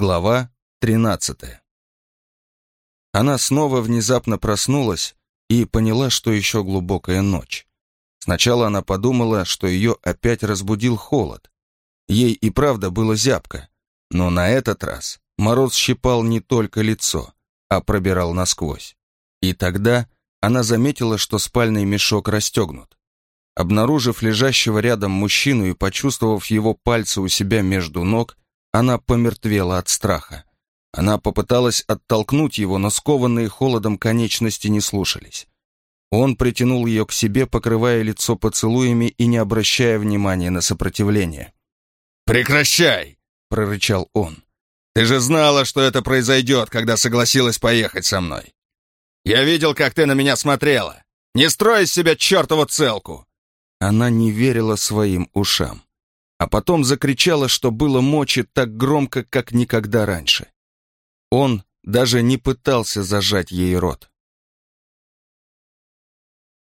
Глава 13. Она снова внезапно проснулась и поняла, что еще глубокая ночь. Сначала она подумала, что ее опять разбудил холод. Ей и правда было зябко, но на этот раз мороз щипал не только лицо, а пробирал насквозь. И тогда она заметила, что спальный мешок расстегнут. Обнаружив лежащего рядом мужчину и почувствовав его пальцы у себя между ног, она помертвела от страха. Она попыталась оттолкнуть его, но скованные холодом конечности не слушались. Он притянул ее к себе, покрывая лицо поцелуями и не обращая внимания на сопротивление. «Прекращай!» — прорычал он. «Ты же знала, что это произойдет, когда согласилась поехать со мной. Я видел, как ты на меня смотрела. Не строй из себя чертову целку!» Она не верила своим ушам а потом закричала, что было мочи так громко, как никогда раньше. Он даже не пытался зажать ей рот.